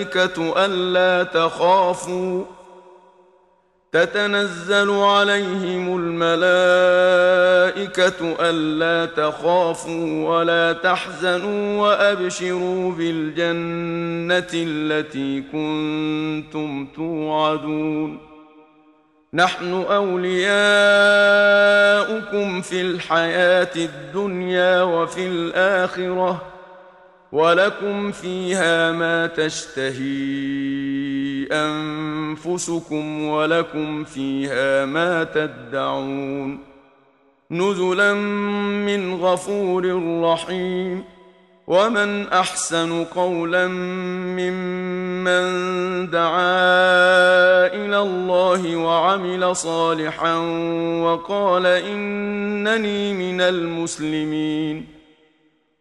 الملائكة ألا تخافوا تتنزل عليهم الملائكة ألا تخافوا ولا تحزنوا وأبشروا بالجنة التي كنتم توعدون نحن أولياؤكم في الحياة الدنيا وفي الآخرة وَلَكُمْ فِيهَا مَا تَشْتَهِي أَنفُسُكُمْ وَلَكُمْ فِيهَا مَا تَدَّعُونَ نُزُلًا مِّنْ غَفُورٍ رَّحِيمٍ وَمَنْ أَحْسَنُ قَوْلًا مِّمَّن دَعَا إِلَى اللَّهِ وَعَمِلَ صَالِحًا وَقَالَ إِنَّنِي مِنَ الْمُسْلِمِينَ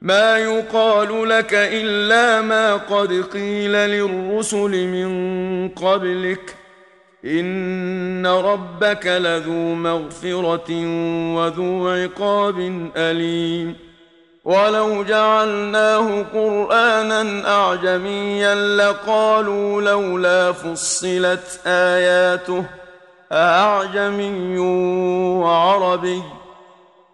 ما يقال لك إلا ما قد قيل للرسل من قبلك. إن ربك لذو مغفرة وذو عقاب أليم. ولو جعلناه قرآنا أعجميا لقالوا لولا فصلت آياته أعجمي وعربي.